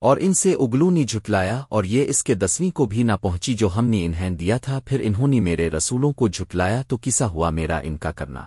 اور ان سے اگلو نے جھٹلایا اور یہ اس کے دسویں کو بھی نہ پہنچی جو ہم نے انہیں دیا تھا، پھر انہوں نے میرے رسولوں کو جھٹلایا تو کسا ہوا میرا ان کا کرنا۔